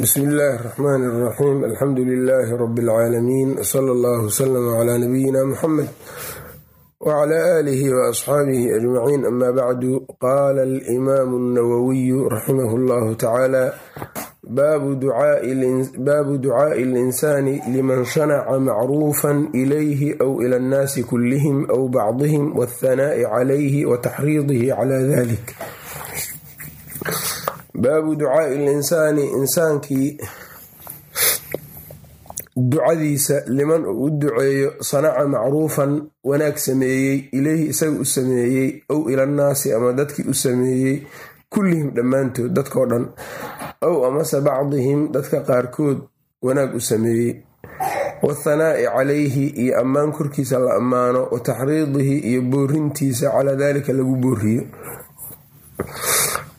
bismi illaahi raxmaan raxiim alxamdu lilaahi rabi alcaalamiin sala allahu wslama calaa nabiyina muxamed wacla aalihi wa asxaabihi ajmaciin ama bacdu qaala alimaamu alnawowiyu raximah allahu tacaala baabu ducaa'i alinsaani liman shanaca macruufan ilayhi aw ila annaasi kullihim aw bacdihim waathanaa'i calayhi wa taxriidihi cala dalik baabu ducaai linsaani insaankii ducadiisa liman uu u duceeyo sanaca macruufan wanaag sameeyey ileyhi isaga u sameeyey ow ilannaasi ama dadkii u sameeyey kullihim dhammaantood dadkoo dhan ow amase bacdihim dadka qaarkood wanaag u sameeyey. Wathanaa'i calayhi iyo ammaan korkiisa la ammaano wa taxriidihi iyo boorintiisa calaa daalika lagu booriyo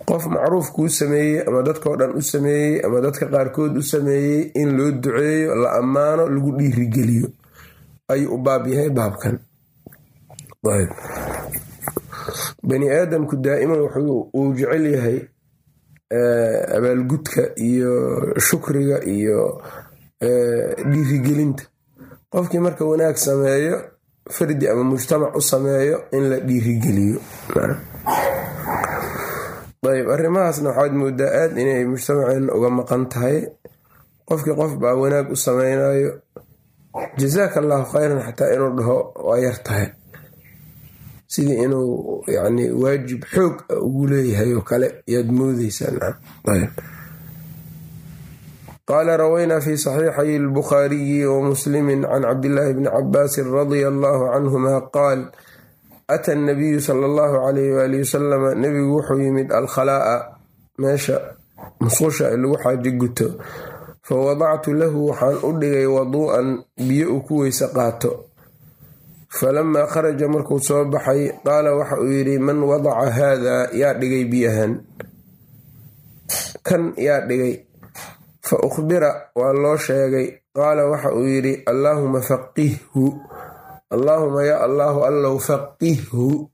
qof macruuf kuu sameeyey ama dadkao dhan u sameeyey ama dadka qaarkood u sameeyey in loo duceeyo la ammaano lagu dhiirigeliyo. Ayuu u baab yahay baabkan. Bani aadamku daa'iman uu jecel yahay abaalgudka iyo shukriga iyo dhiirigelinta. Qofkii marka wanaag sameeyo fardi ama mujtamac u sameeyo in la dhiirigeliyo ayb arrimahaasna waxaad moodaa aad inay mujtamaceena uga maqan tahay. Qofkii qof baa wanaag u sameynayo jazaaka allahu khayran xataa inuu dhaho waa yar tahay. Sidii inuu yani waajib xoog ugu leeyahay oo kale yaad moodeysaa qaala rawaynaa fi saxiixay albukhaariyi wa muslimi can cabdillaahi bni cabaasin radia allahu canhuma qaal ata nabiyu sala allahu calayh waali wasalama nebigu wuxuu yimid alkhalaa'a meesha musqusha lagu xaajo guto fa wadactu lahu waxaan u dhigay waduu'an biyo uu ku weyse qaato falamaa kharaja markuu soo baxay qaala waxa uu yidhi man wadaca haadaa yaa dhigay biyahan kan yaa dhigay fa ukhbira waa loo sheegay qaala waxa uu yidhi allaahuma faqihhu allaahuma yaa allaahu allow faqihhu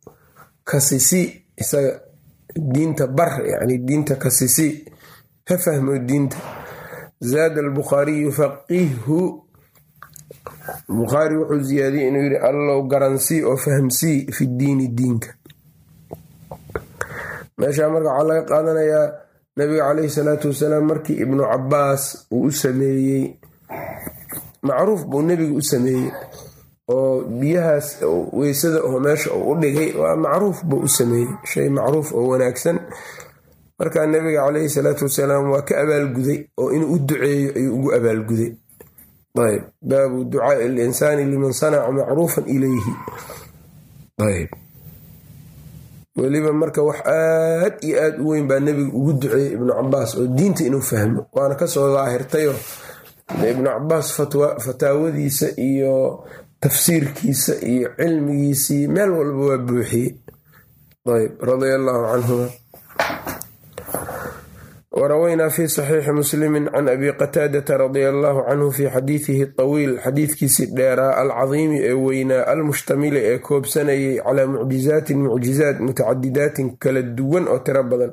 kasisi isaga diinta bar yani diinta kasisi ha fahmo diinta. Zaada albukhaariyu faqihhu bukhaari wuxuu ziyaadiyey inuu yidhi allow garansii oo fahamsii fi diini diinka. Meeshaa marka waxaa laga qaadanayaa nabiga caleyhi salaatu wasalaam markii ibnu cabaas uu u sameeyey macruuf buu nebiga u sameeyey oo biyahaas weysada oo meesha uu u dhigay waa macruuf buu u sameeyey shay macruuf oo wanaagsan. Markaa nabiga caleyhi salaatu wasalaam waa ka abaalguday oo inuu u duceeyo ayuu ugu abaalguday ayb baabu ducaai linsaani liman sanaca macruufan ilayhi. Ayb. Weliba marka wax aad iyo aad u weyn baa nebiga ugu duceeyey ibnu cabaas oo diinta inuu fahmo. Waana ka soo daahirtayo. Ibnu cabaas fataawadiisa iyo tafsiirkiisa iyo cilmigiisii meel walba waa buuxiyey ayb radia allaahu canhuma warawaynaa fi saxiixi muslimi can abi qataadata radia allaahu canhu fi xadiidihi tawiil xadiidkiisii dheeraa alcadiimi ee weynaa almushtamili ee koobsanayay calaa mucjizaatin mucjizaat mutacadidaatin kala duwan oo tiro badan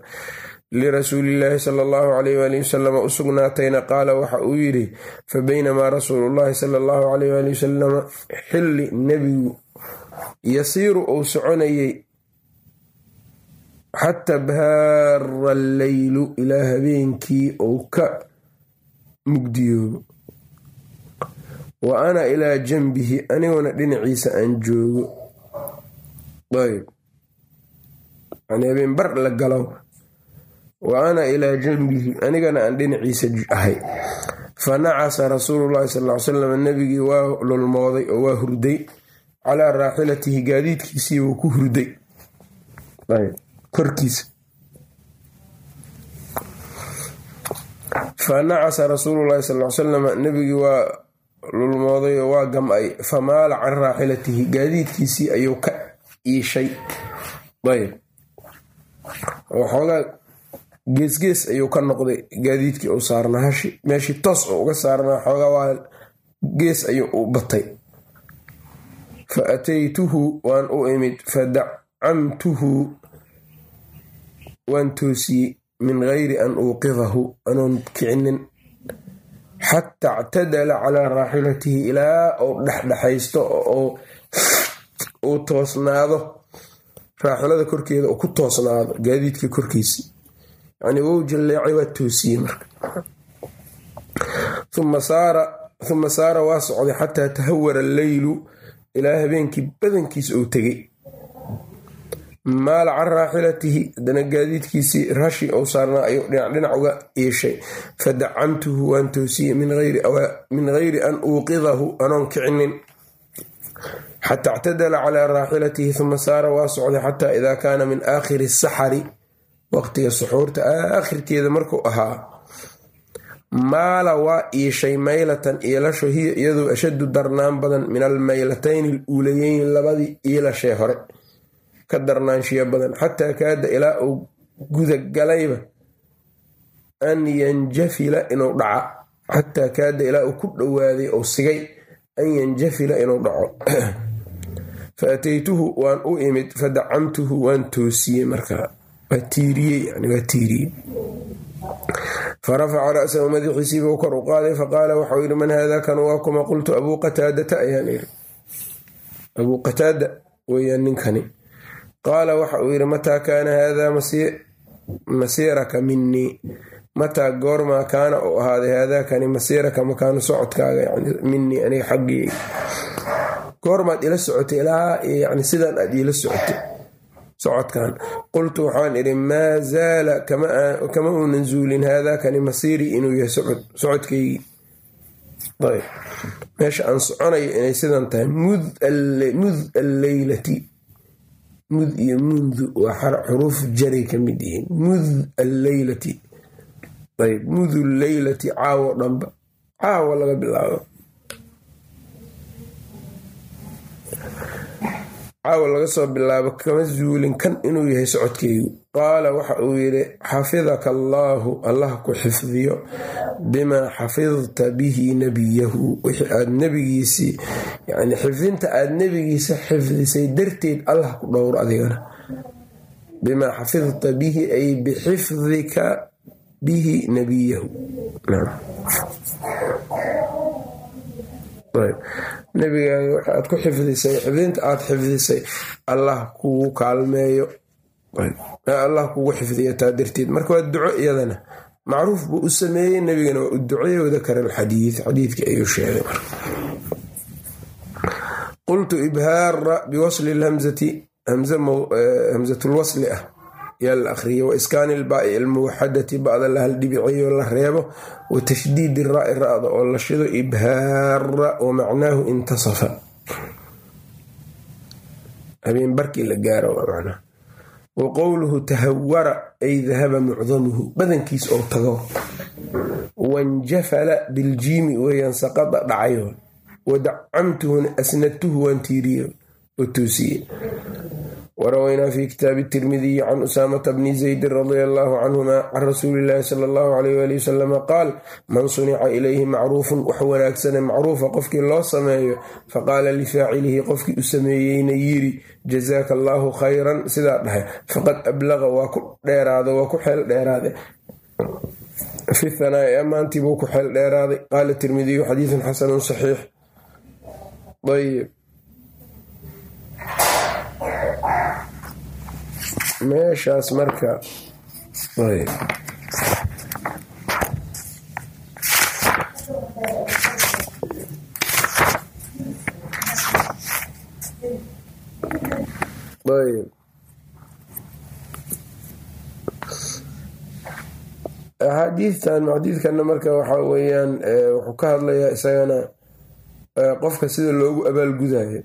lirasuulillaahi sala allahu calayh waali wasalama u sugnaatayna qaala waxa uu yidhi fa baynamaa rasuulullaahi sala allahu calayh waali wasalama xilli nebigu yasiiru uu soconayey xataa bahaara alleylu ilaa habeenkii uu ka mugdiyoobo wa ana ilaa janbihi aniguna dhinaciisa aan joogo ayb yani habeen bar la galo wa ana ilaa janbihi anigana aan dhinaciisa ahay. Fa nacasa rasuulullahi sal salam nebigii waa lulmooday oo waa hurday. Calaa raaxilatihi gaadiidkiisii wuu ku hurday. Korkiisa. Fa nacasa rasuululahi sal salam nebigii waa lulmooday oo waa gam-ay. Famaala can raaxilatihi gaadiidkiisii ayuu ka iishay geesgees ayuu ka noqday gaadiidkii uu saarnaa. Hashi meeshii toos oo uga saarnaa xoogaa gees ayuu u batay. Fa ataytuhu waan u imid. Fa dacamtuhu waan toosiyey. Min gayri an uuqidahu anoon kicinin. Xataa ictadala calaa raaxilatihi ilaa uu dhexdhexaysto oo uu toosnaado. Raaxilada korkeeda uu ku toosnaado gaadiidka korkiisi yani wou jalleecay waa toosiyey marka. Uma saara waa socday xataa tahawara alleylu ilaa habeenkii badankiis uu tegey. Maala can raaxilatihi haddana gaadiidkiisii rashi ou saarnaa ayuu dhinac uga iishay fadacamtuhu waan toosiyey min gayri an uuqidahu anoon kicinin. Xataa ictadala calaa raaxilatihi uma saara waa socday xataa idaa kaana min aakhiri saxari waqtiga suxuurta aakhirkeeda markuu ahaa maala waa iishay maylatan iilasho hiya iyadoo ashaddu darnaan badan min almaylatayni aluulayeyn labadii iilashee hore ka darnaanshiya badan xataa kaada ilaa uu gudagalayba an yanjafila inuu dhaca xataa kaada ilaa uu ku dhowaaday ou sigay an yanjafila inuu dhaco. Fa ataytuhu waan u imid fadacamtuhu waan toosiyey markaa farafaca ra'sahu madaxiisiibuu kor u qaaday faqaala waxau yidhi man haada kan waa kuma? Qultu abuu qataadata ayaan iri abuu qataada weyaan ninkani. Qaala waxa uu yidhi mataa kaana haadaa masiiraka minii mataa goormaa kaana uu ahaaday haadaakani masiiraka makaanu socodkaaga minii aniga xaggii? Goormaad ila socotay ilaa yani sidaan aad iila socotay socodkan. Qultu waxaan idhi maa zaala kama uunan zuulin haadaakani masiirii inuu yahay socodkaygii meesha aan soconayo inay sidan tahay mud alleylati. Mud iyo mundu waa xuruuf jaray ka mid yihiin. Mud alleylati. Ayb mudu leylati caawo dhanba caawo laga bilaabo caawa laga soo bilaabo kama zuulin kan inuu yahay socodkeygu. Qaala waxa uu yidhi xafidaka allaahu allah ku xifdiyo bimaa xafidta bihi nebiyahu wixii aad nebigiisii yani xifdinta aad nebigiisa xifdisay darteed allah ku dhowr adigana. Bimaa xafidta bihi ay bixifdika bihi nebiyahu nebigaaga waxa aad ku xifdisay xifdinta aad xifdisay. Allah kugu kaalmeeyo. Allah kugu xifdiyo taa darteed. Marka waa duco iyadana. Macruuf buu u sameeyey nebigana waa u duceeye wadakara alxadiid xadiidkii ayuu sheegay qultu ibhaara biwasli lhamzati. Hamzatulwasli ah yaa la akhriya wa iskaani ba'da la haldhibiciyo la reebo wa tashdiidi raai ra'da oo la shido ibhaara wa macnaahu intasafa. Habeen barkii la gaaro wa qowluhu tahawara ay dahaba mucdamuhu badankiis oo tago. Wanjafala biljiimi weeyaan saqada dhacayo. Wadacamtuhuna asnadtuhu waan tiiriyo oo toosiye warawaynaa fi kitaabi tirmidiyi can usaamata bni zaydin radia allaahu canhuma can rasuuli illaahi sala allahu alayh waali wasalama qaal man sunica ilayhi macruufun wax wanaagsane macruufa qofkii loo sameeyo faqaala lifaacilihi qofkii u sameeyeyna yiri jazaaka allaahu khayran sidaa dhahay faqad ablaqa waa ku dheeraada waa ku xeel dheeraade fi hanaa'i ammaantii buu ku xeel dheeraaday qaala tirmidiyu xadiidun xasanun saxiix meeshaas marka axaadiidtan xadiidkana marka waxaa weyaan wuxuu ka hadlayaa isagana qofka sida loogu abaalgudayo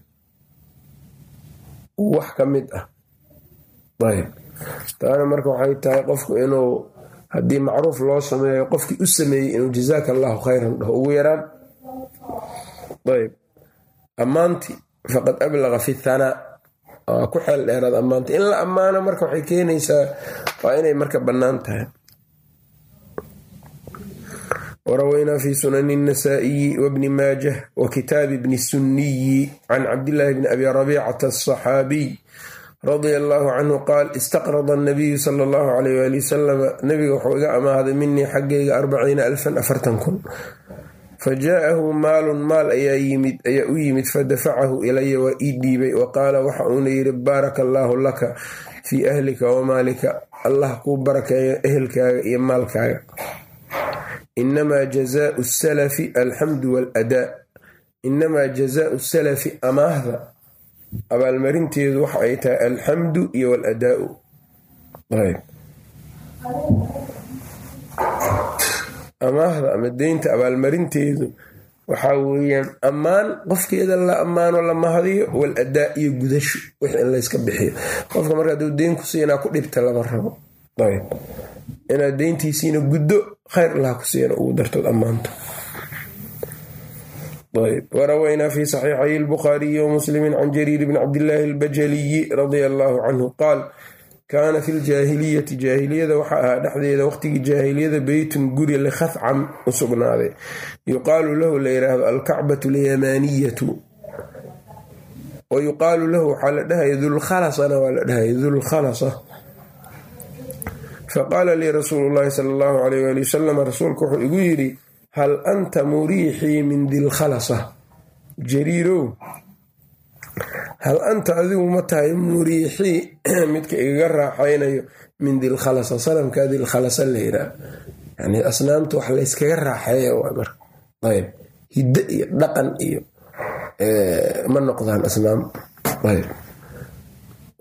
wax ka mid ah taana marka waxay tahay qofku inuu haddii macruuf loo sameeyo qofkii u sameeyey inuu jazaaka allahu khayran dhaho ugu yaraan ayb ammaantii faqad ablaqa fi thanaa ku xeel dheeraad ammaanta in la ammaano marka waxay keenaysaa waa inay marka bannaan tahay warawaynaa fi sunani النasaaئiyi wbni maajah wa kitaabi bni suniyi can cabdillaahi bni abi rabiicata aلصaxaabiy radia allaahu canhu qaal istaqrada anabiyu sala allahu alayh waali wasalama nabiga wuxuu iga amaahday minii xaggayga arbaciina alfan afartan kun. Fa jaa'ahu maalun maal ayaa yimid ayaa u yimid fadafacahu ilaya waa ii dhiibay wa qaala waxa uuna yidhi baaraka allaahu laka fii ahlika wa maalika allah kuu barakeeyo ehelkaaga iyo maalkaaga. Inamaa jazaau salafi alxamdu waaladaa inamaa jazaau salafi amaahda abaalmarinteedu waxa ay tahay alxamdu iyo waladaau amaahda ama deynta abaalmarinteedu waxaa weeyaan ammaan qofkeeda la ammaano la mahadiyo wal adaa iyo gudasho wix in layska bixiyo. Qofka marka aduu deyn ku siinaa ku dhibta lama rabo. Inaad deyntiisiina guddo khayr allaha ku siina ugu dartood ammaanto warawaynaa fi saxiixay lbukhaariyi wamuslimi can jariir bni cabdillaahi albajaliyi radia allaahu canhu qaal kaana fi ljaahiliyati jaahiliyada waxaa ahaa dhexdeeda waqtigii jaahiliyada beytun guri likhafcam u sugnaaday yuqaalu lahu la yidhaahdo alkacbatu alyamaaniyatu wa yuqaalu lahu waxaa la dhahaya dulkhalasana waa la dhahaya dulkhalasa faqaala lii rasuulu llaahi sala allahu alayh waali wasalam rasuulka wuxuu igu yidhi hal anta muriixii min dilkhalasa jariirow hal anta adigu ma tahay muriixii midka igaga raaxaynayo min dilkhalasa sanamkaa dilkhalasa la yiraa yani asnaamta wax layskaga raaxeeya waa marka. Ayb hiddo iyo dhaqan iyo ma noqdaan asnaam. Ayb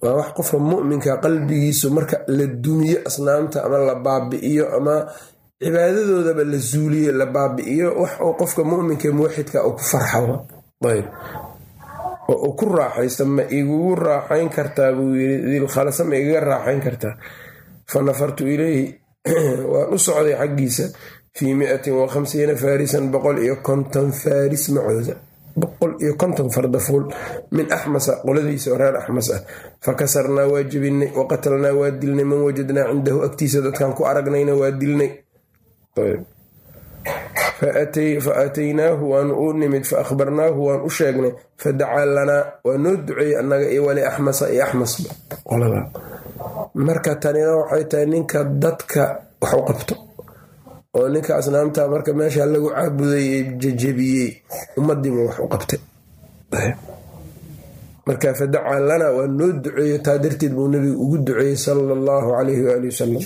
waa wax qofka muminka qalbigiisu marka la dumiyo asnaamta ama la baabi'iyo ama cibaadadoodaba la zuuliyo la baabi'iyo wax uu qofka muminka muwaxidka uu ku farxawa ayb. Oo uu ku raaxaysta ma igugu raaxayn kartaa buu yiri dilkhalasa ma igaga raaxayn kartaa. Fa nafartu ileyhi waan u socday xaggiisa fii miatin wa khamsiina faarisan boqol iyo konton faaris macooda boqol iyo konton fardafuul min axmasa qoladiisa oo reer axmas ah. Fa kasarnaa waa jebinay wa qatalnaa waa dilnay man wajadnaa cindahu agtiisa dadkaan ku aragnayna waa dilnay fa aataynaahu waanu u nimid fa akhbarnaahu waan u sheegnay fa dacaa lanaa waa noo duceeyey annaga iyo wali axmasa iyo axmasba marka tanina waxay tahay ninka dadka wax u qabto oo ninka asnaamta marka meesha lagu caabuday ee jajabiyey ummadiiba wax u qabtay marka fa dacaa lanaa waa noo duceeyo taa darteed buu nabigu ugu duceeyey sala allahu calayhi waali wasalam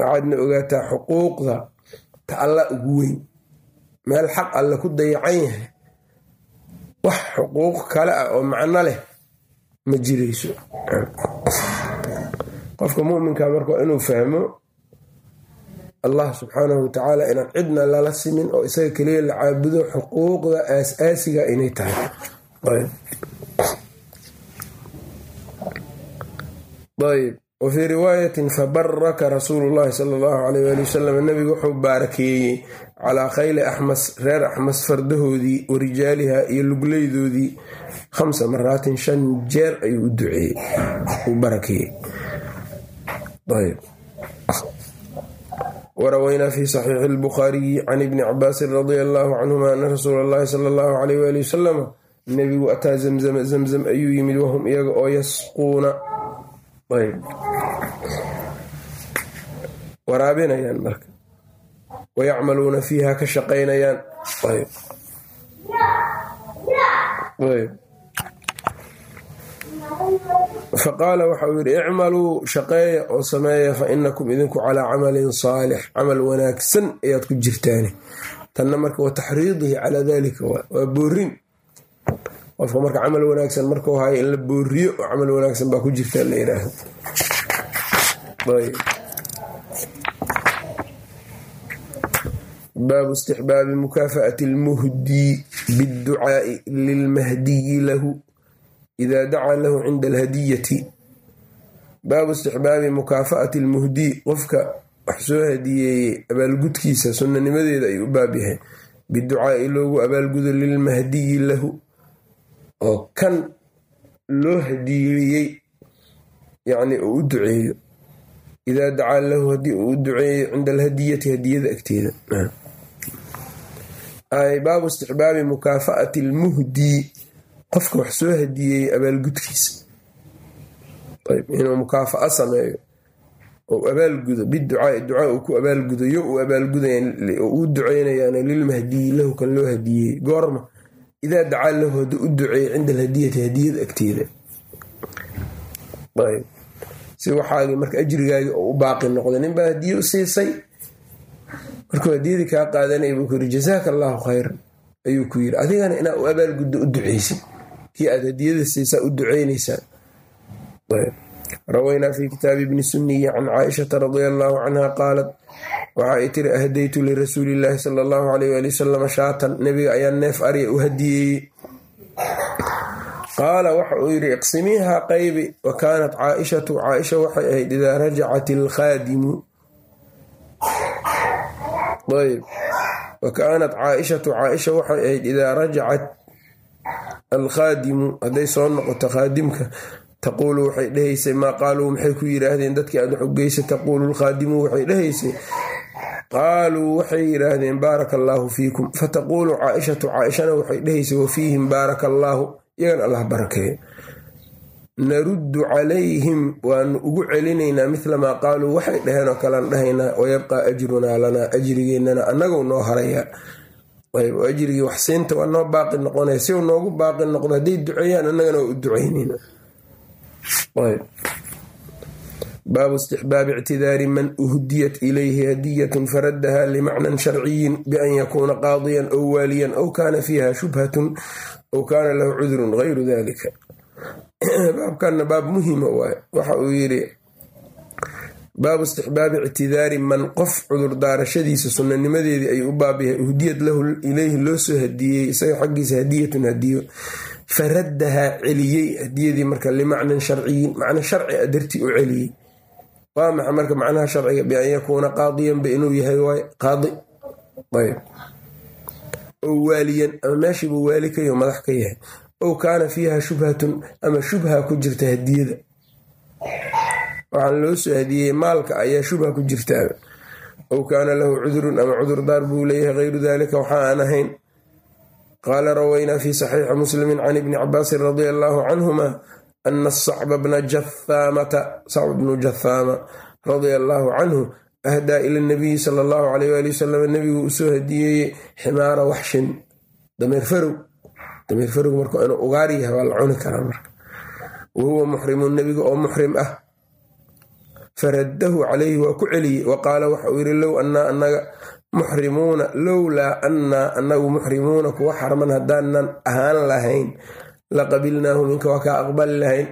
waxaadna ogaataa xuquuqda ta alla ugu weyn. Meel xaq alle ku dayacan yahay. Wax xuquuq kale ah oo macno leh ma jirayso. Qofka muminka marka inuu fahmo allah subxaanahu watacaala inaan cidna lala simin oo isaga keliya la caabudo xuquuqda aas-aasiga inay tahay. Ayb wfii riwaayatin fabaraka rasuulu llahi sala allahu alayh waali wasalam nabigu wuxuu baarakeeyey calaa khayli axmas reer axmas fardahoodii wa iyo lugleydoodii khamsa maraatin shan jeer ayuu u duceeyey uu barakeeyey warawaynaa fi saxiixi lbukhaariyi can ibni cabaasin radia allahu canhuma ana rasuula allahi sala allahu alayh waali wasalama nebigu ataa zamzama zamzam ayuu yimid wahum iyaga oo yasquuna waraabinayaan marka. Wayacmaluuna fiiha ka shaqaynayaan. Faqaala waxauu yidhi icmaluu shaqeeya oo sameeya fa inakum idinku calaa camalin saalix camal wanaagsan ayaad ku jirtaani. Tanna marka wa taxriidihi calaa dalika waa boorin. Qofka marka camal wanaagsan markuu hayo in la booriyo oo camal wanaagsan baa ku jirta la yidhaahdo baabu istixbaabi mukaafaati almuhdii biadducaai lilmahdiyi lahu ida dacaa lahu cinda alhadiyati baabu istixbaabi mukaafaati almuhdii qofka wax soo hadiyeeyey abaalgudkiisa sunanimadeeda ay u baab yahay. Biducaai loogu abaalgudo lilmahdiyi lahu oo kan loo hadiyeeyey yacni uu u duceeyo. Idaa dacaa lahu haddii uu u duceeyo cinda alhadiyati hadiyada agteeda baabu istixbaabi mukaafaati almuhdii qofka wax soo hadiyeeyey abaalgudkiisa inuu mukaafa'a sameeyo ou abaalgudo biducaai ducaa uu ku abaalgudo uu abaalgudaya uu duceynayaana lilmahdiyi lahu kan loo hadiyey goorma idaa dacaa lahu haduu u duceeyey cinda alhadiyati hadiyada agteeda. Si waxaagi marka ajrigaagi oo u baaqi noqda ninbaa hadiye u siisay markuu hadiyadii kaa qaadanaya buu ku yiri jazaaka allaahu khayran ayuu ku yiri adigana inaa u abaalguddo u duceysid kii aad hadiyada siisaa u duceynaysaa rawaynaa fi kitaabi bni suniyi can caaishata radia allaahu canha qaalat waxa ay tiri ahdaytu lirasuuli illaahi sala allahu alayh waali wasalam shaatan nebiga ayaa neef arya u hadiyeeyey qaala waxa uu yidhi iqsimiihaa qaybi wa kaanat caaishatu caaisha waxay ahayd idaa rajacat alkhaadimu ayb. Wa kaanat caaishatu caaisha waxay ahayd idaa rajacat alkhaadimu hadday soo noqoto khaadimka taquulu waxay dhehaysay maa qaaluu? Maxay ku yidhaahdeen dadkii aad wax taquulu lkhaadimu waxay dhehaysay qaaluu waxay yidhaahdeen baaraka allaahu fiikum fataquulu caaishatu caaishana waxay dhehaysay wa fiihim baaraka allaahu iyagan allah barakeeyo naruddu calayhim waanu ugu celinaynaa mila maa qaaluu waxay dhaheen oo kalean dhahaynaa wayabqaa ajrunaa lanaa ajrigeennana annagou noo harayaa ajrigii waxsiinta waa noo baaqi noqonaya si uu noogu baaqi noqdo hadday duceeyaan annagana waa u ducaynayna baabu istixbaabi ictidaari man uhdiyat ilayhi hadiyatun faraddaha limacnan sharciyin bian yakuuna qaadiyan ow waaliyan ow kaana fiiha shubhatun ow kaana lahu cudrun gayru dalika baabkanna baab muhima waay waxa uu yidhi baabu istixbaabi ictidaari man qof cudurdaarashadiisa sunanimadeedii ayuu u baabyahay uhdiyad lahu ileyhi loo soo hadiyey isaga xaggiisa hadiyatun hadiyo. Faraddahaa celiyey hadiyadii marka limacnan sharciyin macna sharci a dartii u celiyey. Waa maxa marka macnaha sharciga? Bian yakuuna qaadiyanba inuu yahay waay qaadi. Ayb ow waaliyan ama meeshiibuu waali ka yaho madax ka yahay ow kaana fiiha shubhatun ama shubha ku jirta hadiyada waxaan loo soo hadiyey maalka ayaa shubha ku jirtaa ow kaana lahu cudurun ama cudurdaar buu leeyahay hayru dalika waxa aan ahayn qaala rawaynaa fi saxiixi muslimi can ibni cabaasin radia allaahu canhuma ana sacba bna jahaamata sacb bnu jahaama radia allaahu canhu ahdaa ila nabiyi sala allahu alayh waali wasalam nebigu u soo hadiyeeyey ximaara waxshin dameer farow dameer farow marka inuu ugaar yahay waa la cuni karaa marka. Wa huwa muxrimun nebiga oo muxrim ah. Faraddahu calayhi waa ku celiyey. Wa qaala waxa uu yidhi low annaa annaga muxrimuuna lowlaa annaa annagu muxrimuuna kuwa xarman haddaanan ahaan lahayn la qabilnaahu minka waa kaa aqbali lahayn.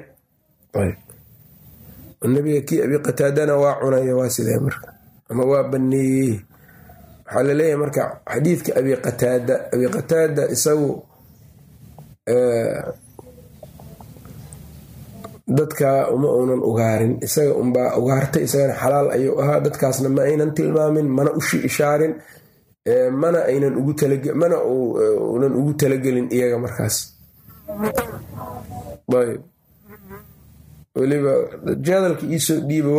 Nabiga kii abi qataadana waa cunaya waa sidee marka? Ama waa baneeyey? Waxaa la leeyahay marka xadiidka abi qataada abi qataada isagu dadka uma uunan ugaarin isaga unbaa ugaartay isagana xalaal ayuu ahaa. Dadkaasna ma aynan tilmaamin mana u ishaarin mana aynan mana unan ugu talagelin iyaga markaas. Ayb weliba jadalka iisoo dhiiba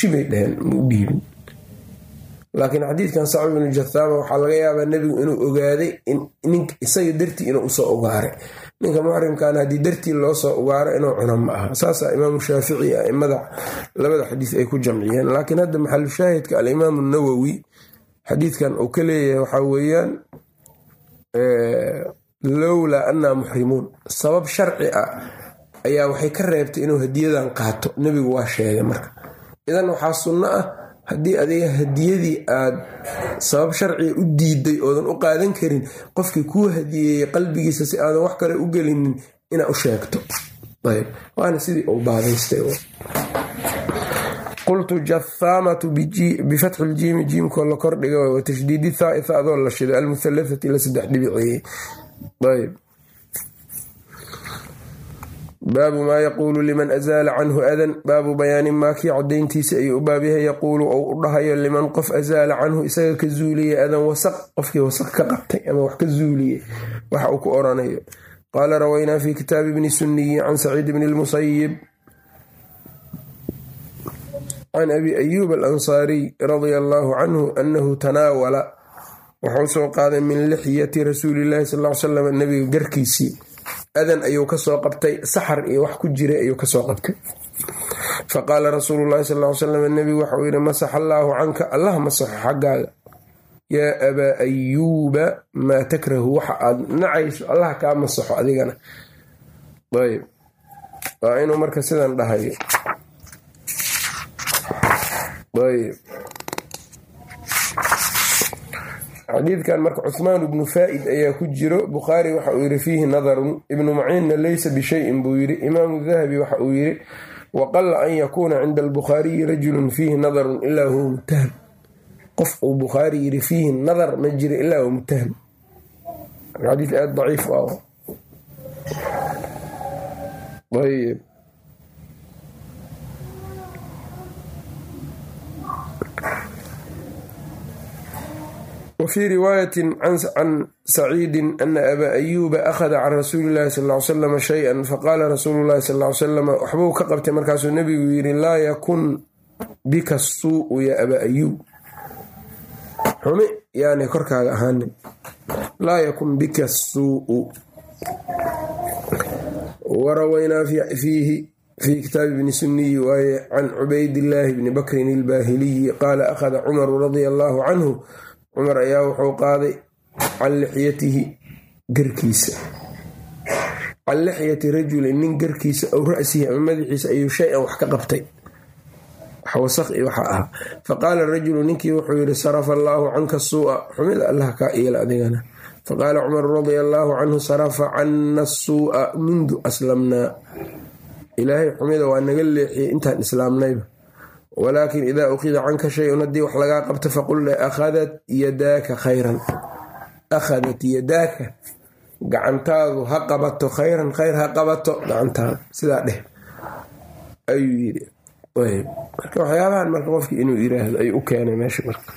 shibay dheheen ma u dhiibin laakiin xadiidkan sacb ibnu jathaama waxaa laga yaabaa nebigu inuu ogaaday isaga dartii inuu u soo ugaaray. Ninka muxrimkaana haddii dartii loo soo ugaaro inuu cuno ma aha. Saasaa imaamu shaafici aimada labada xadiis ay ku jamciyeen. Laakiin hadda maxalu shaahidka alimaamu nawowi xadiidkan uu ka leeyahay waxaa weeyaan lowlaa annaa muxrimuun sabab sharci ah ayaa waxay ka reebtay inuu hadiyadan qaato. Nebigu waa sheegay marka. Idan waxaa sunno ah haddii adiga hadiyadii aad sabab sharciga u diiday oodan u qaadan karin qofkii kuu hadiyeeyey qalbigiisa si aadan wax kale u gelinin inaa u sheegto. Waana sidii uu baadaystay qultu jathaamatu bifatxi ljiimi jiimkoo la kordhiga wa tashdiidi thaai thadoo la shido almuthalathati la saddex dhibiciyey. Ayb baabu maa yaquulu liman azaala canhu adan baabu bayaani maa kii cadayntiisa ayuu u baab yahay. Yaquulu ou u dhahayo liman qof azaala canhu isaga ka zuuliyey adan wasaq. Qofkii wasaq ka qabtay ama wax ka zuuliyey waxa uu ku oranayo. Qaala rawaynaa fi kitaabi bni suniyi can saciid bni lmusayib can abi ayuub alansaariy radia allaahu canhu anahu tanaawala. Wuxuu soo qaaday min lixyati rasuulillahi sal l salam nabiga garkiisii adan ayuu ka soo qabtay saxar iyo wax ku jiray ayuu ka soo qabtay faqaala rasuulu llahi sal ly slam nebigu waxauu yidhi masax allaahu canka allah masaxo xaggaaga. Yaa abaa ayuuba maa takrahu waxa aad nacayso allah kaa masaxo adigana. Ayb waa inuu marka sidan dhahayo ayb xadiidkan marka cuhmaan ibnu faa-id ayaa ku jiro bukhaari waxa uu yidhi fiihi nadarun. Ibnu maciinna leysa bishayin buu yidhi. Imaamu dahabi waxa uu yidhi waqala an yakuuna cinda albukhaariyi rajulun fiihi nadarun ilaa huwa mutaham qof uu bukhaari yidhi fiihi nadar ma jira ilaa huwa mutaham xadiid aada daciif ah wfii riwaayati can saciidi ana abaa ayuuba akhada can rasuuli llahi sal ly salam shay-an faqaala rasuulu llahi sal ly salam waxbuu ka qabtay markaasuu nebigu yidhi laa yakun bika suu'u ya abaa ayuub. Xumi yaanay korkaaga ahaanin laa yakun bika suu'u warawaynaa fiihi fii kitaabi bni suniyi waaye can cubaydillaahi bni bakrin ilbaahiliyi qaala akhada cumaru radia allaahu canhu cumar ayaa wuxuu qaaday can lixyatihi garkiisa. Can lixyati rajulin nin garkiisa ow ra'sihi ama madaxiisa ayuu shay-an wax ka qabtay. Wasaq waxa ahaa faqaala rajulu ninkii wuxuu yidhi sarafa allaahu canka suu'a. Xumida allah kaa iila adigana. Faqaala cumaru radia allaahu canhu sarafa canna suu'a mundu aslamnaa. Ilaahay xumida waa naga leexiyey intaan islaamnayba walaakin idaa ukhida canka shay-un haddii wax lagaa qabto faqul le akhadat yadaaka khayran. Akhadat yadaaka gacantaadu ha qabato khayran khayr ha qabato gacantaada sidaa dheh. Ayuu yidhi. Marka waxyaabahan marka qofkii inuu yiraahdo ayuu u keenay meesha marka.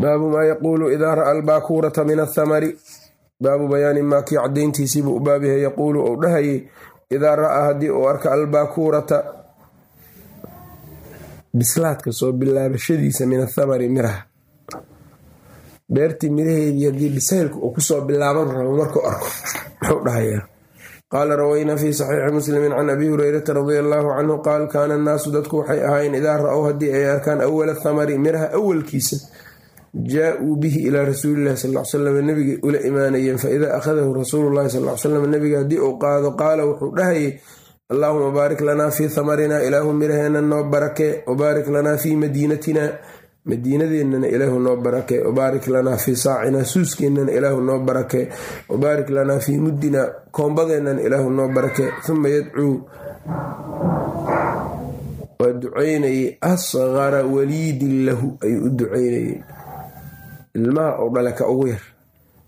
Baabu maa yaquulu idaa ra'a albaakuurata min athamari baabu bayaani maa kii cadayntiisiibuu u baab yaquulu ou dhahayay idaa ra'aa haddii uu arka albaakuurata bislaadka soo bilaabashadiisa min athamari miraha beertii miraheedii haddii bisaylka uu ku soo bilaaban rabo markuu arko muxuu dhahayaa qaala rawaynaa fii saxiixi muslimin can abi hurayrata radia allaahu canhu qaal kaana annaasu dadku waxay ahaayeen idaa ra'ow haddii ay arkaan awala thamari miraha awalkiisa jaa-uu bihi ilaa rasuulillahi sal l salam nabigay ula imaanayeen faidaa akhadahu rasuulullahi sal salam nabiga haddii uu qaado qaala wuxuu dhahayay allaahuma baarik lanaa fii thamarinaa ilaahu miraheena noo barakee wabaarik lanaa fii madiinatina madiinadeennana ilaahu noo barakee wabaarik lanaa fii saacinaa suuskeennana ilaahu noo barakee wabaarik lanaa fii muddinaa koombadeennana ilaahu noo barakee uma yadcuu waa ducaynayay asqara waliidin lahu ayuu u ducaynayay ilmaha ou dhale ka ugu yar.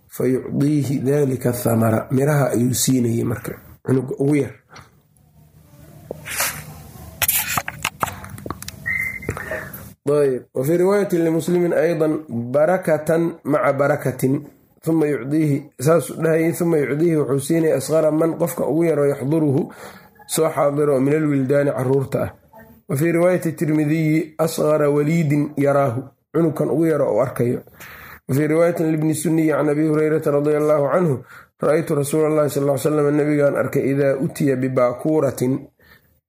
Fa yucdiihi dalika thamara miraha ayuu siinayay marka cunuga ugu yar ayb. Wfii riwaayati limuslimin ayضa barakatan maca barakatin uma yucdiihi saasuu dhahayay uma yucdiihi wuxuu siinaya asqara man qofka ugu yaro yaxduruhu soo xaadiro min alwildaani carruurta ah. Wa fii riwaayati tirmidiyi asqara waliidin yaraahu cunugkan ugu yaro ou arkayo. Wa fii riwaayatin libni suniyi can abi hurayrata radia allaahu canhu ra'aytu rasuula allahi sal l salam nabigaan arkay idaa utiya bibaakuuratin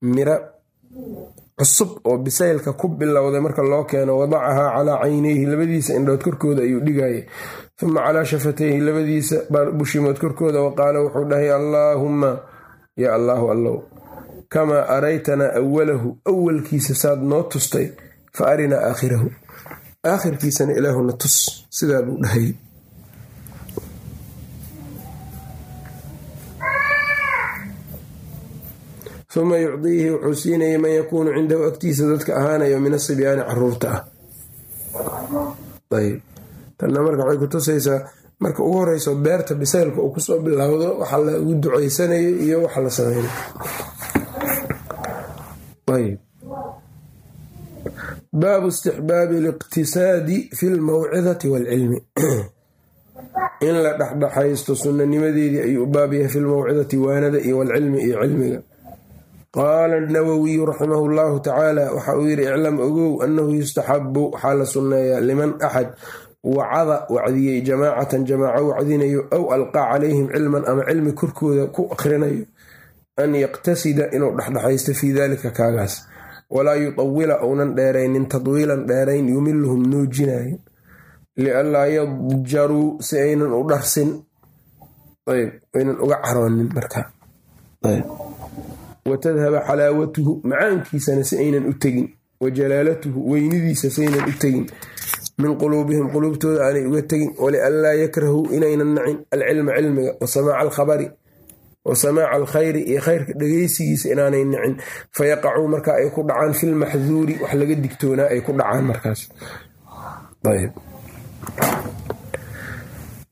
mira cusub oo bisaylka ku bilowday marka loo keeno wadacahaa calaa caynayhi labadiisa indhood korkooda ayuu dhigayay. Uma calaa shafatayhi labadiisa bushimood korkooda wa qaala wuxuu dhahay allaahumma yaa allaahu allow kamaa araytanaa awalahu awalkiisa saad noo tustay fa arinaa aakhirahu. Aakhirkiisana ilaahuna tus sidaa buu dhahay uma yucdiihi wuxuu siinayay man yakuunu cindahu agtiisa dadka ahaanayo min asibyaani carruurta ah. Tanna marka waxay kutusaysaa marka ugu horeyso beerta bisaylka uu ku soo bilowdo waxa lagu duceysanayo iyo waxa la sameyna ayb baabu istixbaabi liqtisaadi fi lmawcidati waalcilmi in la dhexdhexaysto sunanimadeedii ayuu baab yahay fi lmawcidati waanada iyo walcilmi iyo cilmiga qaala nawowiyu raximahu llahu tacaala waxa uu yidhi iclam ogow annahu yustaxabu waxaa la sunneeyaa liman axad wacada wacdiyey jamaacatan jamaaco wacdinayo aw alqaa calayhim cilman ama cilmi korkooda ku akhrinayo an yaqtasida inuu dhexdhexaysto fii dalika kaagaas walaa yutawila uunan dheeraynin tadwiilan dheerayn yumiluhum nuujinayo lianlaa yadjaruu si aynan u dharsin aynan uga caroonin markaa wa tadhaba xalaawatuhu macaankiisana si aynan u tegin wa jalaalatuhu weynidiisa si aynan u tegin min quluubihim quluubtooda aanay uga tegin walianlaa yakrahuu inaynan nacin alcilma cilmiga wa samaaca alkhabari wa samaaca alkhayri iyo khayrka dhegeysigiisa inaanay nicin fayaqacuu marka ay ku dhacaan filmaxduuri wax laga digtoonaa ay ku dhacaan markaas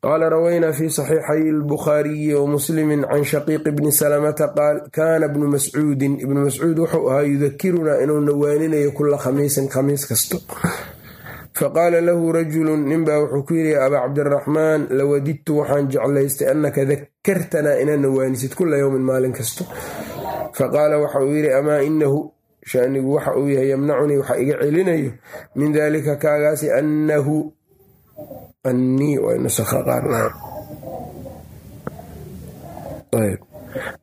qaala rawaynaa fi saxiixay albukhaariyi wa muslimi can shaqiiq bni salamata qaal kaana bnu mascuudin ibnu mascuud wuxuu ahaa yudakirunaa inuu nawaaninayo kula khamiisin khamiis kasto faqaala lahu rajulun ninbaa wuxuu ku yidhi abaa cabdiraxmaan lawadidtu waxaan jeclaystay annaka dakartanaa inaad nawaanisid kula yowmin maalin kasto faqaala waxa uu yidhi amaa inahu shanigu waxa uu yahay yamnacunii waxa iga celinayo min dalika kaagaasi annahu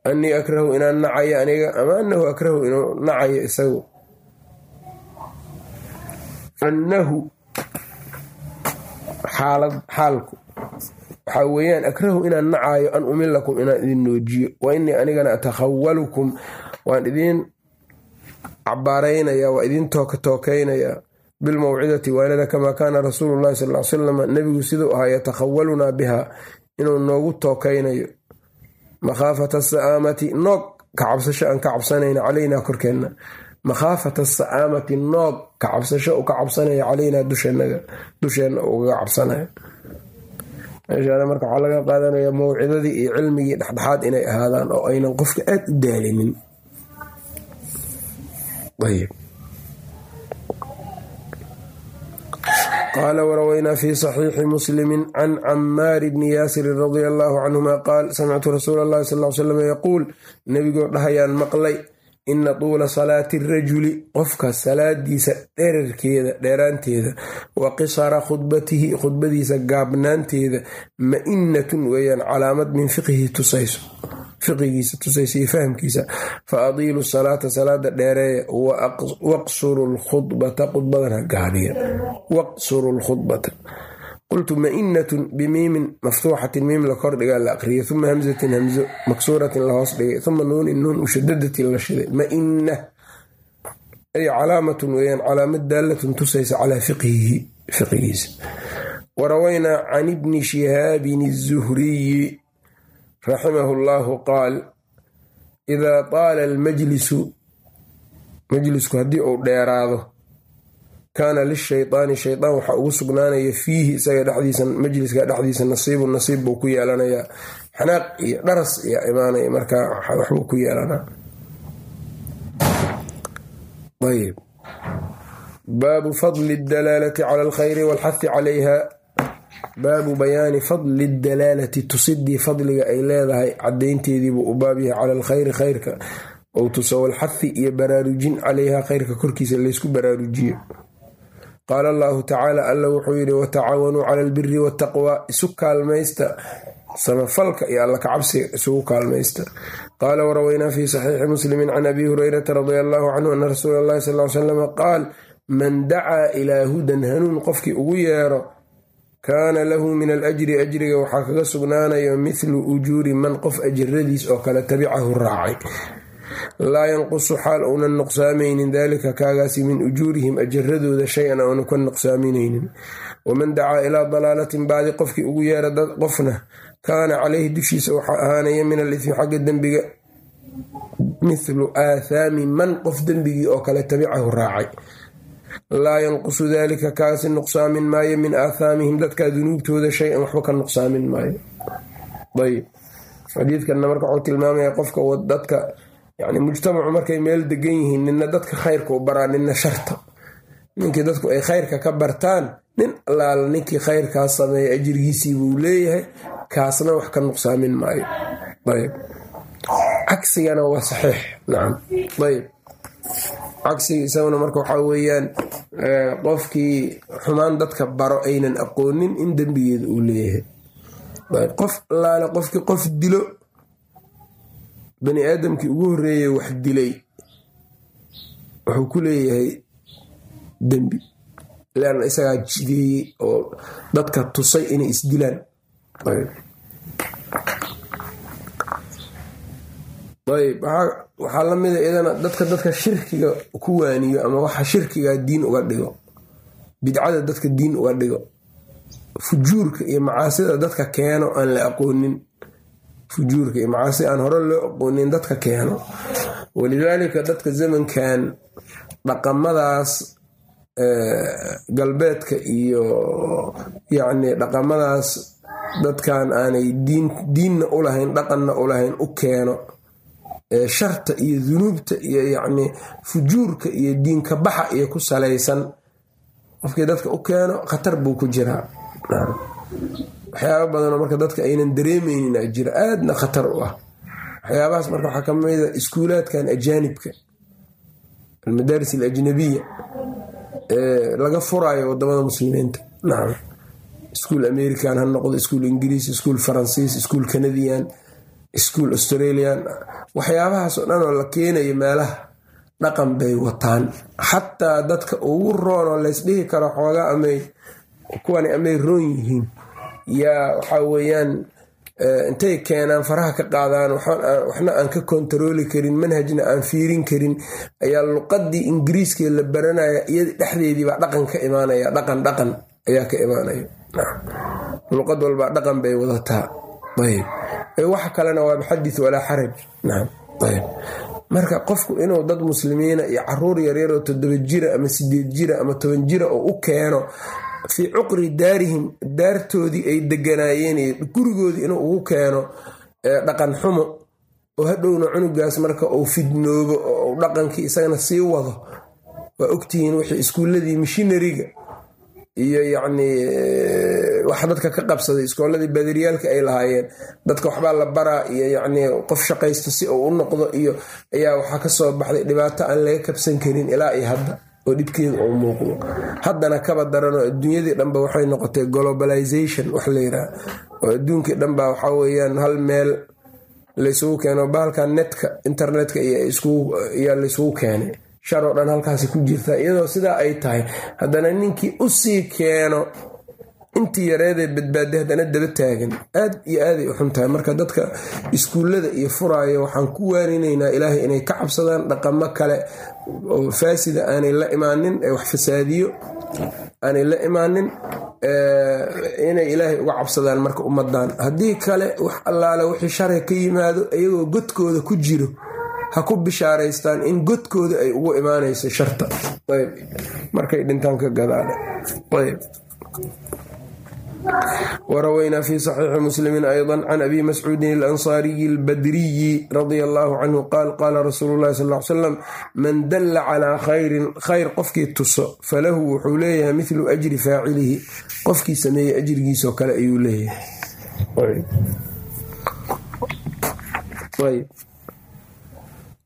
annii akrahu inaan nacayo aniga ama annahu akrahu inuu nacayo isagu annahu xaalku waxaa weeyaan akrahu inaan nacaayo an umilakum inaan idin noojiyo wa innii anigana atakhawalukum waan idiin cabaaraynaya waa idiin tookatookaynaya bilmawcidati waanada kamaa kaana rasuulu llahi sal salam nebigu siduu ahaa yatakhawalunaa biha inuu noogu tookaynayo makhaafata sa'aamati noog ka cabsasho aan ka cabsanayna calaynaa korkeenna makhaafata sa'aamati noog ka cabsasho u ka cabsanaya calaynaa dusheenna ugaga cabsanaya meeshaana marka waxaa laga qaadanaya mawcidadii iyo cilmigii dhexdhexaad inay ahaadaan oo aynan qofka aad u daalinin qaala warawaynaa fi saxiixi muslimi can camaari bni yaasirin radia allaahu canhuma qaal samictu rasuula allahi sal l slam yaquul nebigoo dhahayaan maqlay ina tuula salaati rajuli qofka salaadiisa dherarkeeda dheeraanteeda wa qisara khudbatihi khudbadiisa gaabnaanteeda ma'inatun weeyaan calaamad min fiqhihi tusayso fiqigiisa tusaysa iyo fahmkiisa fa adiilu salaata salaada dheereeya waqsuru lkhudbata khudbadana gaabiya waqsuru lkhudbata. Qultu ma'inatun bimiimin maftuuxatin miim la kordhigaa la aqriyay uma hamzatin hamzo maksuuratin la hoos dhigay uma nuunin nuun ushadadatin la shiday. Ma'ina ay calaamatun weeyaan calaamad daalatun tusaysa calaa fiqigiisa. Warawaynaa can ibni shihaabin الzuhriyi raximahu llahu qaal idaa taala almajlisu majlisku haddii uu dheeraado kaana lishaydaani shaydaan waxaa ugu sugnaanaya fiihi isaga dhexdiisa majliska dhexdiisa nasiibu nasiib buu ku yeelanayaa. Xanaaq iyo dharas ayaa imaanaya markaa waxbuu ku yeelanaa baabu fadli dalaalati cala alkhayri walxahi calayha baabu bayaani fadli dalaalati tusidii fadliga ay leedahay cadaynteediibuu u baab yahay cala alkhayri khayrka ou tuso walxahi iyo baraarujin calayha khayrka korkiisa laysku baraarujiyo. Qaala allaahu tacaala alla wuxuu yidhi watacaawanuu cala albiri waataqwa isu kaalmaysta samafalka iyo alla kacabsiga isugu kaalmaysta. Qaala warawaynaa fi saxiixi muslimin can abi hurayrata radia allahu canhu ana rasuula allahi sal l salam qaal man dacaa ilaa hudan hanuun qofkii ugu yeero kaana lahu min alajri ajriga waxaa kaga sugnaanayo mithlu ujuuri man qof ajiradiis oo kale tabicahu raacay. Laa yanqusu xaal uunan nuqsaamaynin daalika kaagaasi min ujuurihim ajaradooda shay-an aanu ka nuqsaaminaynin. Waman dacaa ilaa dalaalatin bacdi qofkii ugu yeera dad qofna kaana caleyhi dushiisa waxaa ahaanaya min alismi xagga dembiga mithlu aathaami man qof dembigii oo kale tabicahu raacay laa yanqusu daalika kaasi nuqsaamin maayo min aathaamihim dadka dunuubtooda shay-an waxba ka nuqsaamin maayo. Ayb xadiidkanna marka wuxuu tilmaamaya qofka dadka yani mujtamacu markay meel degan yihiin nina dadka khayrka u baraa nina sharta. Ninkii dadku ay khayrka ka bartaan nin allaala ninkii khayrkaas sameeya ajrigiisii buu leeyahay kaasna wax ka nuqsaamin maayo. Ayb cagsigana waa saxiix. Nacam ayb cagsiga isaguna marka waxaa weeyaan qofkii xumaan dadka baro aynan aqoonin in dembigeeda uu leeyahay. Qof allaale qofkii qof dilo bani aadamkii ugu horreeyey wax dilay wuxuu ku leeyahay dembi. Leanna isagaa jideeyey oo dadka tusay inay isdilaan ayb waxaa la mida iyadana dadka dadka shirkiga ku waaniyo ama waxa shirkiga diin uga dhigo. Bidcada dadka diin uga dhigo. Fujuurka iyo macaasida dadka keeno aan la aqoonin. Fujuurka iyo macaasi aan hore loo aqoonin dadka keeno. Walidaalika dadka zamankan dhaqamadaas galbeedka iyo yacni dhaqamadaas dadkan aanay diinna u lahayn dhaqanna u lahayn u keeno sharta iyo dunuubta iyo yacni fujuurka iyo diinka baxa iyo ku salaysan qofkii dadka u keeno khatar buu ku jiraa. Waxyaaba badanoo marka dadka aynan dareemeynina jira aadna khatar u ah. Waxyaabahaas marka waxaa ka mida iskuulaadkan ajaanibka almadaaris alajnabiya laga furaayo waddamada muslimiinta. Nacam iskuul american ha noqdo iskuul ingiriis iskuul faransiis iskuul canadian iskuul australian waxyaabahaas oo dhan oo la keenayo meelaha dhaqan bay wataan. Xataa dadka ugu roon oo laysdhihi karo xoogaa amay kuwani amay roon yihiin. Yaa waxaa weeyaan intay keenaan faraha ka qaadaan waxna aan ka kontarooli karin manhajna aan fiirin karin. Ayaa luqadii ingiriiskee la baranaya iyada dhexdeediibaa dhaqan ka imaanaya dhaqan dhaqan ayaa ka imaanaya. Luqad walbaa dhaqan bay wadataa. Ayb wax kalena waa bixadith walaa xaraj. Marka qofku inuu dad muslimiina iyo carruur yaryar oo toddoba jira ama sideed jira ama toban jira oo u keeno fii cuqri daarihim daartoodii ay deganaayeen iyo gurigoodii inuu ugu keeno dhaqan xumo oo hadhowna cunugaas marka uu fidnoobo oo dhaqankii isagana sii wado waa ogtihiin wixii iskuuladii mishinariga iyo yacnii wax dadka ka qabsaday iskooladii baadiriyaalka ay lahaayeen dadka waxbaa la baraa iyo yacnii qof shaqaysto si uu u noqdo iyo ayaa waxaa ka soo baxday dhibaato aan laga kabsan karin ilaa iyo hadda oo dhibkeeda uu muuqdo. Haddana kaba daranoo adduunyadii dhanba waxay noqotay globalization wax la yidhaha oo adduunkii dhanba waxaa weeyaan hal meel laysugu keeno bahalkan netka internetka iyaa laysugu keenay shar oo dhan halkaasi ku jirta iyadoo sidaa ay tahay haddana ninkii u sii keeno intii yareedee badbaaday haddana daba taagan. Aad iyo aaday u xun tahay marka dadka iskuullada iyo furaayo waxaan ku waarinaynaa ilaahay inay ka cabsadaan dhaqamo kale oo faasida aanay la imaanin ee wax fasaadiyo aanay la imaanin inay ilaahay uga cabsadaan marka ummadaan haddii kale wax allaale wixii sharci ka yimaado iyagoo godkooda ku jiro ha ku bishaaraystaan in godkooda ay ugu imaanayso sharta. Markay dhintaan ka gadaale warawaynaa fi saxiixi muslimi ayضa can abi mascuudin alansaariyi albadriyi radia allahu canhu qaal qaala rasuulu llahi sal l salam man dalla calaa khayrin khayr qofkii tuso falahu wuxuu leeyahay midlu ajri faacilihi qofkii sameeyey ajrigiisoo kale ayuu leeyahay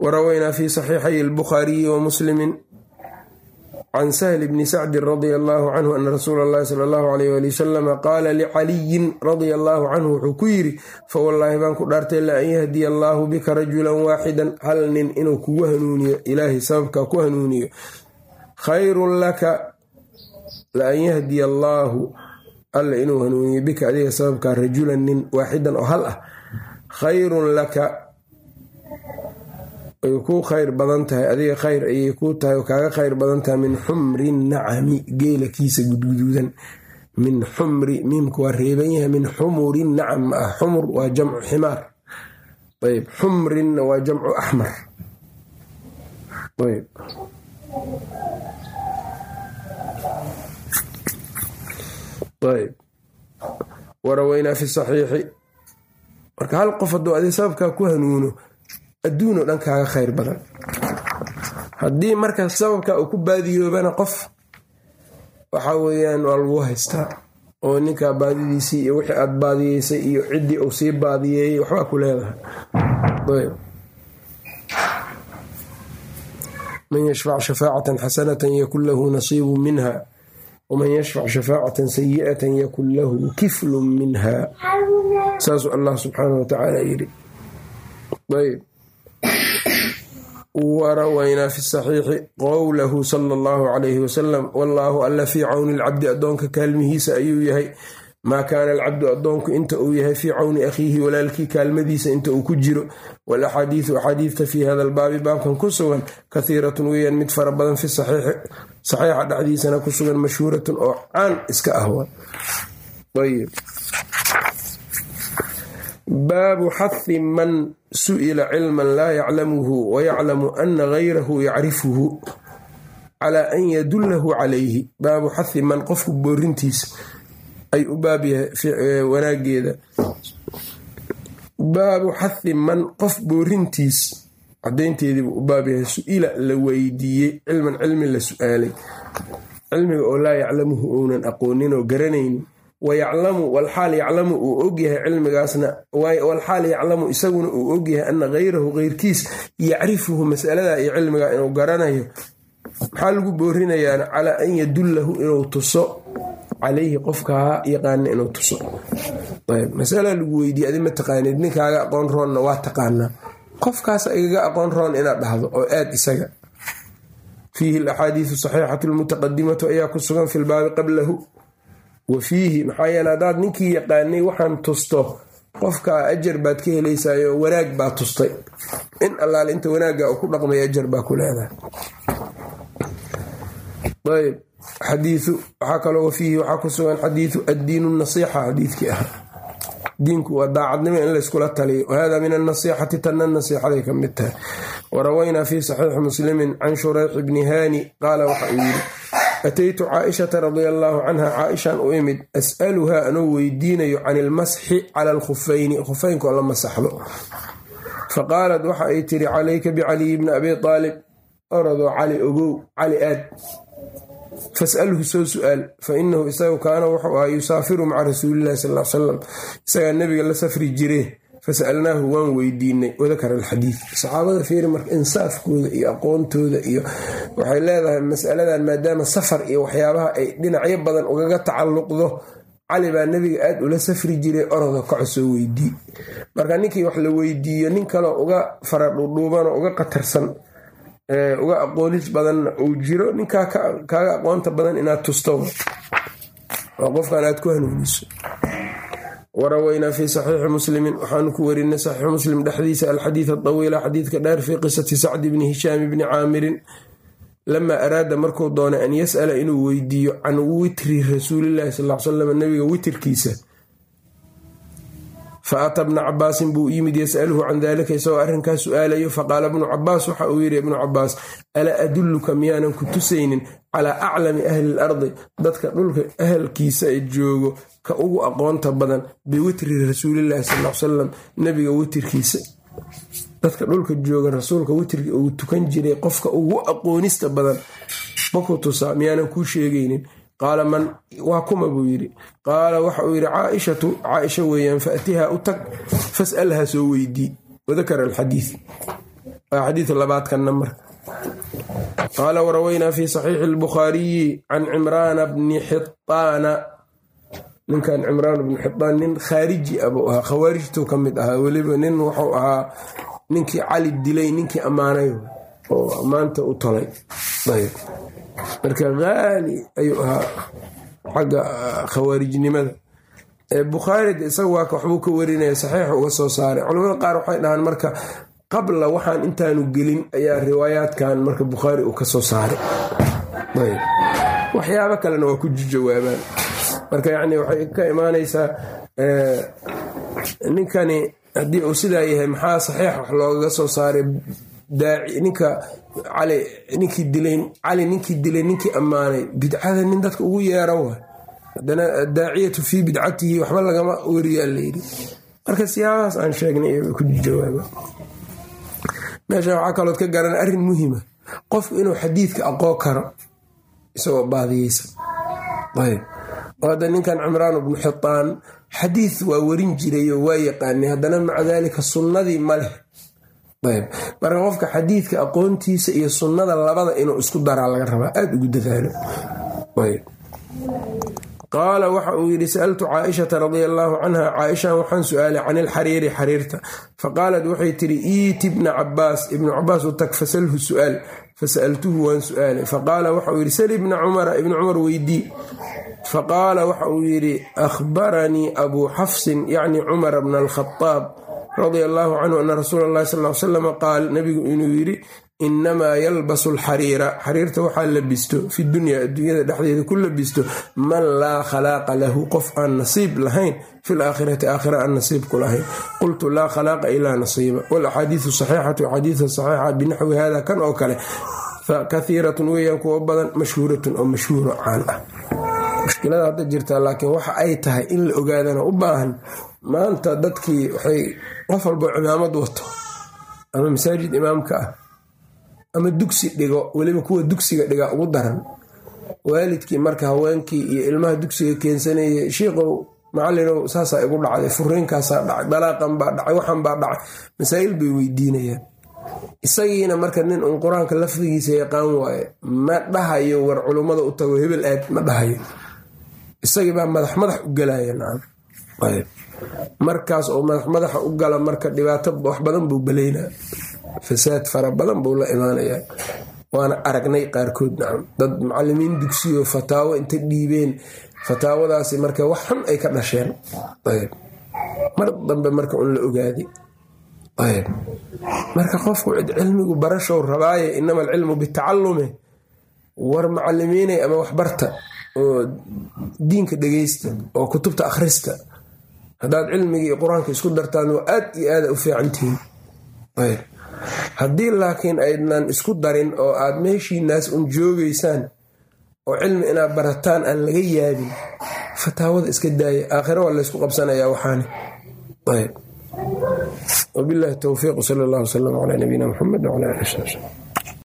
warawaynaa fi saxiixay albukhaariyi wa muslimi can sahli bni sacdin radia allahu canhu ana rasuula allahi sala allahu alayh ali wasalama qaala licaliyin radia allahu canhu wuxuu ku yidhi fawallaahi baan ku dhaartay la an yahdiya allaahu bika rajulan waaxidan hal nin inuu kugu hanuuniyo ilaahay sababkaa ku hanuuniyo khayrun laka la an yahdiya allaahu alla inuu hanuuniyo bika adiga sababkaa rajulan nin waaxidan oo hal ah khayrun laka ay kuu khayr badan tahay adiga khayr ayay kuu tahay oo kaaga khayr badan tahay min xumri nacami geela kiisa gudguduudan. Min xumri miimka waa reeban yahay min xumuri nacam ah xumur waa jamcu ximaar. Ayb xumrinna waa jamcu axmar. Waraweynaa fi saxiixi. Marka hal qof hadduu adiga sababkaa ku hanuuno adduunoo dhan kaaga khayr badan. Haddii marka sababka uu ku baadiyoobana qof waxa weeyaan waa lagu haystaa. Oo ninkaa baadidiisii iyo wixii aad baadiyeysay iyo ciddii uu sii baadiyeeyey waxbaa ku leedahay. Man yashfac shafaacatan xasanatan yakun lahu nasiibu minha waman yashfac shafaacatan sayi'atan yakun lahu kiflun minha. Saasuu allah subxaana wa tacaala yidhi. Ayb warawaynaa fi saxiixi qowlahu sala allahu calayhi wasalam wallaahu alla fii cawni alcabdi addoonka kaalmihiisa ayuu yahay. Maa kaana alcabdu addoonku inta uu yahay fii cawni akhiihi walaalkii kaalmadiisa inta uu ku jiro. Walaxaadiidu axaadiidta fii hada albaabi baabkan ku sugan kahiiratun weeyaan mid fara badan fi saxiixa dhexdiisana ku sugan mashhuuratun oo caan iska ah baabu xathi man su'ila cilman laa yaclamuhu wayaclamu ana gayrahu yacrifuhu calaa an yadullahu calayhi. Baabu xathi man qofku boorintiisa ay u baab yahay wanaageeda baabu xathi man qof boorintiis cadaynteediibuu u baab yahay su'ila la weydiiyey cilman cilmi la su'aalay. Cilmiga oo laa yaclamuhu ounan aqoonin oo garanaynin wayaclamu walxaal yaclamu uu ogyahay cilmigaasna. walxaal yaclamu isaguna uu ogyahay ana gayrahu keyrkiis yacrifuhu masalada iyo cilmiga inuu garanayo. Maxaa lagu boorinayaa calaa an yadullahu inuu tuso calayhi qofkaa yaqaana inuu tuso. masala lagu weydiiye adi ma taqaanid. Ninkaaga aqoon roonna waa taqaanaa. Qofkaas igaga aqoon roon inaad dhahdo oo aad isaga. Fiihi alaxaadiisu saxiixatu lmutaqadimatu ayaa ku sugan fi lbaabi qablahu wa fiihi maxaa yeele haddaad ninkii yaqaanay waxaan tusto qofkaa ajar baad ka helaysaayo wanaag baa tustay. In allaale inta wanaagga uu ku dhaqmay ajar baa ku leedahay. Ayb xadiiu waxaa kaloo wafiihi waxaa ku sugan xadiidu addiinu nasiixa xadiidkii ah. Diinku waa daacadnimo in layskula taliyo. Wahada min anasixati tanna nasiixaday ka mid tahay. Warawaynaa fi saxiixi muslimin can shurayx bni haani qaala waxa uu yidhi ataytu caaishata radia allaahu canha caaishaan u imid as'aluhaa anoo weydiinayo can ilmasxi cala alkhufayni khufaynkoo la masaxdo faqaalat waxa ay tiri calayka bicaliyi bni abi aalib orodoo cali ogow cali aad fasalhu soo su'aal fa inahu isagu kaana wuxuu ahaa yusaafiru maca rasuulilahi sal salam isagaa nebiga la safri jire fasalnaahu waan weydiinay wadakara alxadiid saxaabada fiiri marka insaafkooda iyo aqoontooda iyo waxay leedahay masaladan maadaama safar iyo waxyaabaha ay dhinacyo badan ugaga tacalluqdo cali baa nebiga aad ula safri jiray oroda kaco soo weydii. Marka ninkii wax la weydiiyo nin kaloo uga fara dhuudhuubanoo uga qatarsan uga aqoonis badanna uu jiro ninkaa kaaga aqoonta badan inaad tusto. Oo qofkan aad ku hanuuniso warawaynaa fi saxiixi muslimin waxaanu ku werinay saxiixu muslim dhexdiisa alxadiid adawiila xadiidka dheer fii qisati sacdi bni hishaam bni caamirin lamaa araada markuu doonay an yas'ala inuu weydiiyo can witri rasuulilahi sal salam nabiga witirkiisa fa ata bna cabaasin buu yimid yasaluhu can dalika isagoo arrinkaa su'aalayo faqaala bnu cabaas waxa uu yidhi ibnu cabaas alaa adulluka miyaanan ku tusaynin calaa aclami ahli lardi dadka dhulka ahalkiisa joogo ka ugu aqoonta badan biwitri rasuulillahi sal salam nebiga witirkiisa dadka dhulka jooga rasuulka witrki uu tukan jiray qofka ugu aqoonista badan maku tusaa miyaanan kuu sheegaynin qaala man waa kuma buu yidhi. Qaala waxa uu yidhi caaishatu caaisha weeyaan faatiha u tag fasalha soo weydii. Wadakara alxadiid waa xadiiu labaadkanna marka. Qaala warawaynaa fi saxiixi albukhaariyi can cimraana bni xiaana ninkan cimraan bni xiaan nin khaariji abuu ahaa. Khawaarijtuu ka mid ahaa. Weliba nin wuxuu ahaa ninkii cali dilay ninkii ammaanay. Oo ammaanta u tolay marka haali ayuu ahaa xagga khawaarijnimada bukhaarida isaga waa waxbuu ka warinaya saxiixu uga soo saaray. Culamada qaar waxay dhahaan marka qabla waxaan intaanu gelin ayaa riwaayaadkan marka bukhaari uu ka soo saaray. Waxyaabo kalena waa ku jawaabaan marka yacni waxay ka imaanaysaa ninkani haddii uu sidaa yahay maxaa saxiix wax loogaga soo saaray cali ninkii dilay ninkii ammaanay bidcada nin dadka ugu yeera wa haddana daaciyatu fii bidcatihi waxba lagama weriyaa layidhi marka siyaabahaas aan sheegnay ku jawaaba meesha waxaa kalood ka garan arrin muhima. Qofku inuu xadiidka aqoon karo isagoo baadiyeysa. Ayb oo hadda ninkan cimraan bnu xitaan xadiid waa werin jirayo waa yaqaanay. Haddana maca daalika sunnadii ma leh marka qofka xadiidka aqoontiisa iyo sunnada labada inuu isku daraa laga rabaa aada ugu dadaalo. Qaala waxa uu yidhi sa'altu caaishata radia allaahu canha caaishan waxaan su'aalay can ilxariiri xariirta. Faqaalat waxay tidhi iiti bna cabaas ibnu cabaas u tag fasalhu su'aal. Fasa'altuhu waan su'aalay faqaala waxa uu yidhi sal ibna cumara ibna cumar weydii. Faqaala waxa uu yidhi akhbaranii abuu xafsin yacni cumara bna alkhadaab radia allaahu canhu ana rasuula allahi sal l salam qaal nabigu inuu yidhi inamaa yalbasu alxariira xariirta waxaa labisto fi dunya adduunyada dhexdeeda ku labisto man laa khalaaqa lahu qof aan nasiib lahayn fi laakhirati aakhira aan nasiib ku lahayn. Qultu laa khalaaqa ilaa nasiiba. Walaxaadiisu saxiixatu xadiida saxiixa binaxwi hada kan oo kale kahiiratun weeyaan kuwo badan mashhuuratun oo mashhuuro caan ah. Mushkilada hadda jirtaa laakiin waxa ay tahay in la ogaadana u baahan maanta dadkii waxay qof walbo cimaamad wato ama masaajid imaamka ah ama dugsi dhigo weliba kuwa dugsiga dhiga ugu daran waalidkii marka haweenkii iyo ilmaha dugsiga keensanayay shiikow macalinow saasaa igu dhacday furiinkaasaa dhacay dalaaqan baa dhacay waxan baa dhacay masaa'il bay weydiinayaan. Isagiina marka nin uun qur'aanka lafdigiisa yaqaan waaye ma dhahayo war culummada u tago hebel aad ma dhahayo. Isagii baa madax madax u galaya markaas oo madax madaxa u gala marka dhibaato wax badan buu baleynaa fasaad fara badan buu la imaanayaa. Waana aragnay qaarkood nacam dad macalimiin dugsiyo fataawo inta dhiibeen. Fataawadaasi marka wax xun ay ka dhasheen. Mar dambe marka un la ogaaday marka qofku cid cilmigu barashow rabaaye inama alcilmu bitacalume war macalimiinay ama waxbarta oo diinka dhegeysta oo kutubta akhrista haddaad cilmigii qur'aanka isku dartaan waa aad iyo aada u fiicantihiin haddii laakiin aydnan isku darin oo aad meeshiinaas un joogaysaan oo cilmi inaad barataan aan laga yaabin fataawada iska daaya aakhira waa laysku qabsanayaa waxaani. Wabilahi towfiiq sal allah wslam calaa nabiyina muxamed wcala ali